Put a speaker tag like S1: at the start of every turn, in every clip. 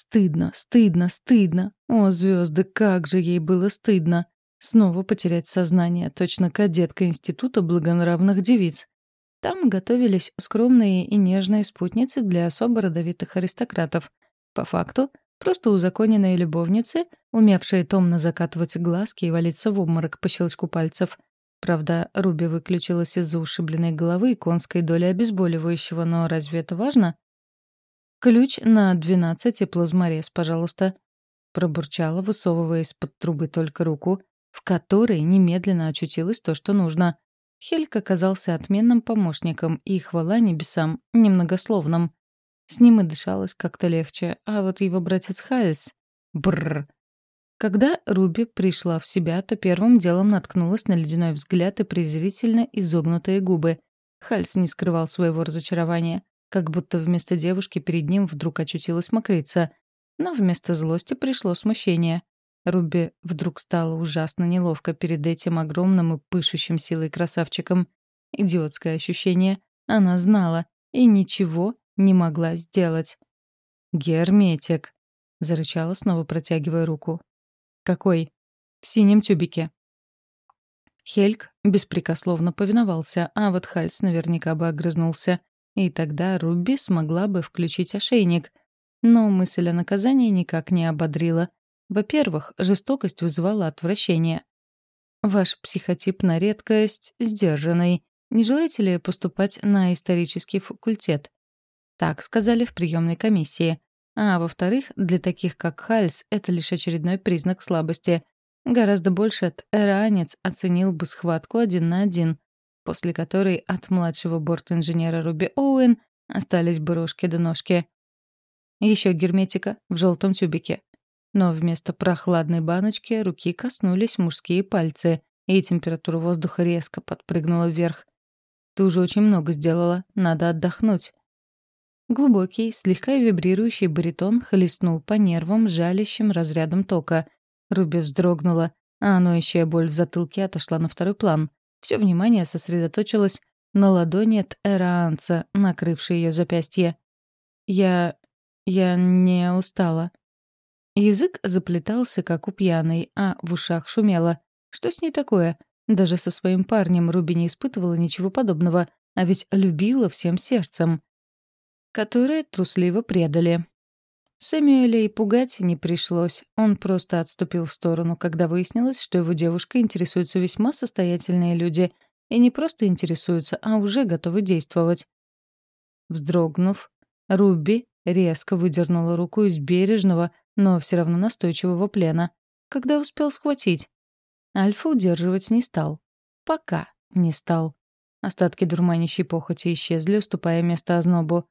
S1: Стыдно, стыдно, стыдно. О, звезды, как же ей было стыдно. Снова потерять сознание, точно кадетка Института благонравных девиц. Там готовились скромные и нежные спутницы для особо родовитых аристократов. По факту, просто узаконенные любовницы, умевшие томно закатывать глазки и валиться в обморок по щелчку пальцев. Правда, Руби выключилась из-за ушибленной головы и конской доли обезболивающего, но разве это важно? «Ключ на 12 и плазморез, пожалуйста», — пробурчала, высовывая из-под трубы только руку, в которой немедленно очутилось то, что нужно. Хельк оказался отменным помощником и, хвала небесам, немногословным. С ним и дышалось как-то легче, а вот его братец Хайльс... Бррр. Когда Руби пришла в себя, то первым делом наткнулась на ледяной взгляд и презрительно изогнутые губы. Хальс не скрывал своего разочарования, как будто вместо девушки перед ним вдруг очутилась мокрица. Но вместо злости пришло смущение. Руби вдруг стало ужасно неловко перед этим огромным и пышущим силой красавчиком. Идиотское ощущение. Она знала и ничего не могла сделать. «Герметик», — зарычала, снова протягивая руку. «Какой?» «В синем тюбике». Хельк беспрекословно повиновался, а вот Хальс наверняка бы огрызнулся. И тогда Руби смогла бы включить ошейник. Но мысль о наказании никак не ободрила. Во-первых, жестокость вызывала отвращение. Ваш психотип на редкость сдержанный. Не желаете ли поступать на исторический факультет? Так сказали в приемной комиссии. А во-вторых, для таких как Хальс это лишь очередной признак слабости. Гораздо больше эранец оценил бы схватку один на один, после которой от младшего борт-инженера Руби Оуэн остались бы рожки до ножки. Еще герметика в желтом тюбике. Но вместо прохладной баночки руки коснулись мужские пальцы, и температура воздуха резко подпрыгнула вверх. «Ты уже очень много сделала, надо отдохнуть». Глубокий, слегка вибрирующий баритон хлестнул по нервам жалящим разрядом тока. Руби вздрогнула, а ноющая боль в затылке отошла на второй план. Все внимание сосредоточилось на ладони Эраанца, накрывшей ее запястье. «Я... я не устала», Язык заплетался, как у пьяной, а в ушах шумело. Что с ней такое? Даже со своим парнем Руби не испытывала ничего подобного, а ведь любила всем сердцем. Которые трусливо предали. Сэмюэля и пугать не пришлось. Он просто отступил в сторону, когда выяснилось, что его девушка интересуются весьма состоятельные люди. И не просто интересуются, а уже готовы действовать. Вздрогнув, Руби резко выдернула руку из бережного, но все равно настойчивого плена. Когда успел схватить? Альфа удерживать не стал. Пока не стал. Остатки дурманящей похоти исчезли, уступая место ознобу.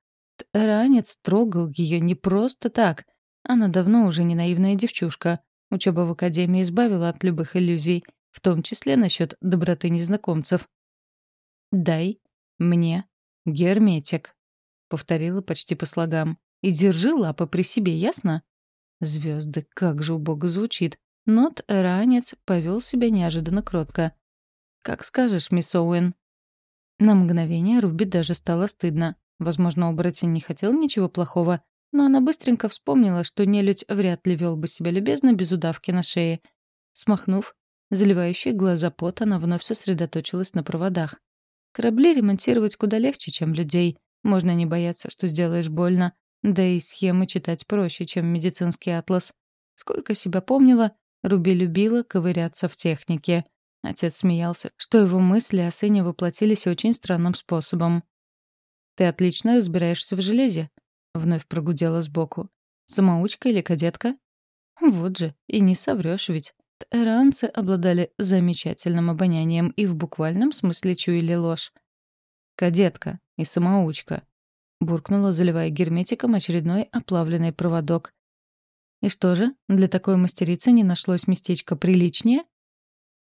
S1: Ранец трогал ее не просто так. Она давно уже не наивная девчушка. Учеба в академии избавила от любых иллюзий, в том числе насчет доброты незнакомцев. «Дай мне герметик», — повторила почти по слогам. «И держи лапы при себе, ясно?» Звезды, как же убого звучит. Нот ранец повел себя неожиданно кротко. «Как скажешь, мисс Оуэн». На мгновение Руби даже стало стыдно. Возможно, оборотень не хотел ничего плохого, но она быстренько вспомнила, что нелюдь вряд ли вел бы себя любезно без удавки на шее. Смахнув, заливающие глаза пот, она вновь сосредоточилась на проводах. Корабли ремонтировать куда легче, чем людей. Можно не бояться, что сделаешь больно. Да и схемы читать проще, чем медицинский атлас. Сколько себя помнила, Руби любила ковыряться в технике. Отец смеялся, что его мысли о сыне воплотились очень странным способом. «Ты отлично разбираешься в железе», — вновь прогудела сбоку. «Самоучка или кадетка?» Вот же, и не соврёшь ведь. Эранцы обладали замечательным обонянием и в буквальном смысле чуяли ложь. «Кадетка и самоучка», — буркнула, заливая герметиком очередной оплавленный проводок. «И что же, для такой мастерицы не нашлось местечко приличнее?»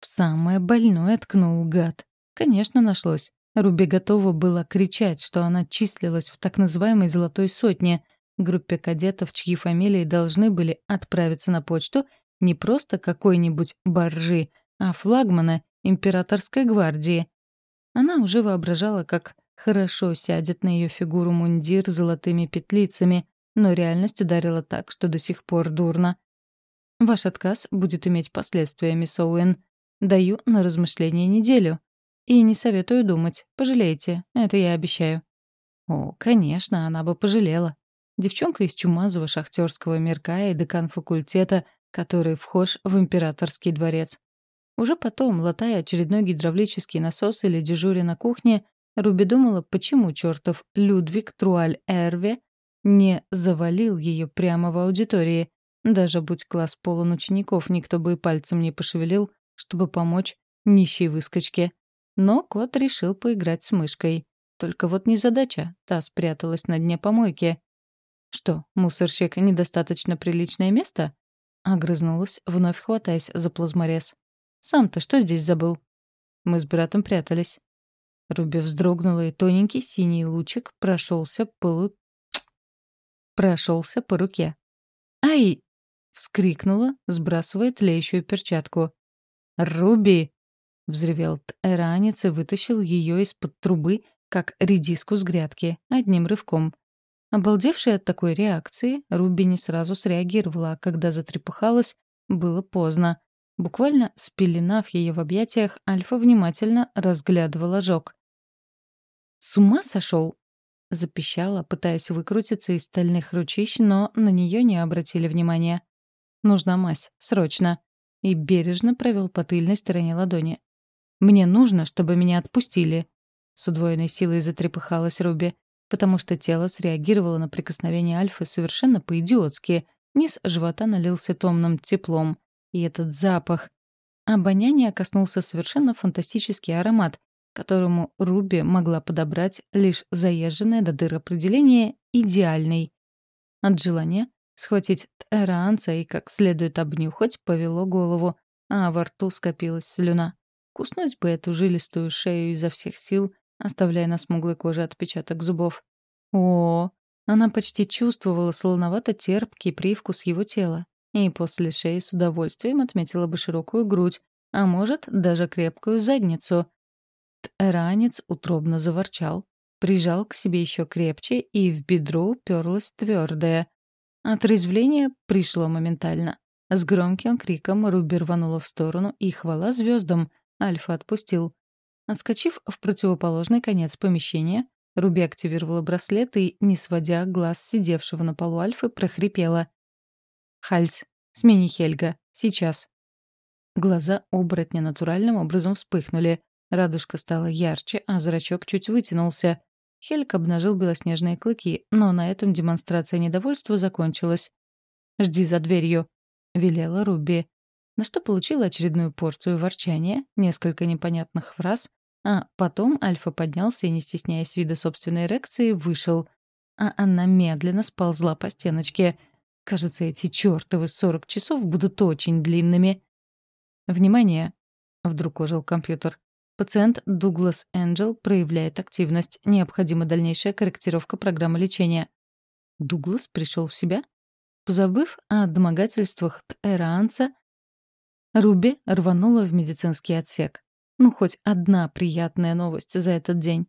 S1: В самое больное ткнул гад. Конечно, нашлось. Руби готова была кричать, что она числилась в так называемой «золотой сотне», группе кадетов, чьи фамилии должны были отправиться на почту не просто какой-нибудь баржи, а флагмана императорской гвардии. Она уже воображала, как Хорошо сядет на ее фигуру мундир с золотыми петлицами, но реальность ударила так, что до сих пор дурно. Ваш отказ будет иметь последствия, мисс Оуэн. Даю на размышление неделю. И не советую думать. Пожалеете. Это я обещаю. О, конечно, она бы пожалела. Девчонка из чумазого шахтерского мирка и декан факультета, который вхож в императорский дворец. Уже потом, латая очередной гидравлический насос или дежуря на кухне, Руби думала, почему чертов Людвиг Труаль Эрве не завалил ее прямо в аудитории. Даже будь класс полон учеников, никто бы и пальцем не пошевелил, чтобы помочь нищей выскочке. Но кот решил поиграть с мышкой. Только вот незадача, та спряталась на дне помойки. «Что, мусорщик, недостаточно приличное место?» Огрызнулась, вновь хватаясь за плазморез. «Сам-то что здесь забыл?» Мы с братом прятались. Руби вздрогнула, и тоненький синий лучик прошелся по... прошелся по руке. «Ай!» — вскрикнула, сбрасывая тлеющую перчатку. «Руби!» — взревел эранец и вытащил ее из-под трубы, как редиску с грядки, одним рывком. Обалдевшая от такой реакции, Руби не сразу среагировала, а когда затрепыхалась, было поздно. Буквально спеленав ее в объятиях, Альфа внимательно разглядывал ожог. «С ума сошел?» — запищала, пытаясь выкрутиться из стальных ручищ, но на нее не обратили внимания. «Нужна мазь, срочно!» И бережно провел по тыльной стороне ладони. «Мне нужно, чтобы меня отпустили!» С удвоенной силой затрепыхалась Руби, потому что тело среагировало на прикосновение Альфы совершенно по-идиотски. Низ живота налился томным теплом. И этот запах. Обоняние коснулся совершенно фантастический аромат, которому Руби могла подобрать лишь заезженное до дыр определение «идеальный». От желания схватить Эраанца и как следует обнюхать повело голову, а во рту скопилась слюна. Куснуть бы эту жилистую шею изо всех сил, оставляя на смуглой коже отпечаток зубов. О, она почти чувствовала солоновато-терпкий привкус его тела. И после шеи с удовольствием отметила бы широкую грудь, а может, даже крепкую задницу. Ранец утробно заворчал, прижал к себе еще крепче, и в бедро уперлась твердое. Отрезвление пришло моментально. С громким криком Руби рванула в сторону, и хвала звездам, Альфа отпустил. Отскочив в противоположный конец помещения, Руби активировала браслет и, не сводя глаз сидевшего на полу Альфы, прохрипела. «Хальс, смени Хельга. Сейчас». Глаза оборотня натуральным образом вспыхнули. Радужка стала ярче, а зрачок чуть вытянулся. Хельг обнажил белоснежные клыки, но на этом демонстрация недовольства закончилась. «Жди за дверью», — велела Руби. На что получила очередную порцию ворчания, несколько непонятных фраз, а потом Альфа поднялся и, не стесняясь вида собственной эрекции, вышел. А она медленно сползла по стеночке. Кажется, эти чертовы сорок часов будут очень длинными. «Внимание!» — вдруг ожил компьютер. Пациент Дуглас Энджел проявляет активность. Необходима дальнейшая корректировка программы лечения. Дуглас пришел в себя? Позабыв о домогательствах Тэраанца, Руби рванула в медицинский отсек. Ну, хоть одна приятная новость за этот день.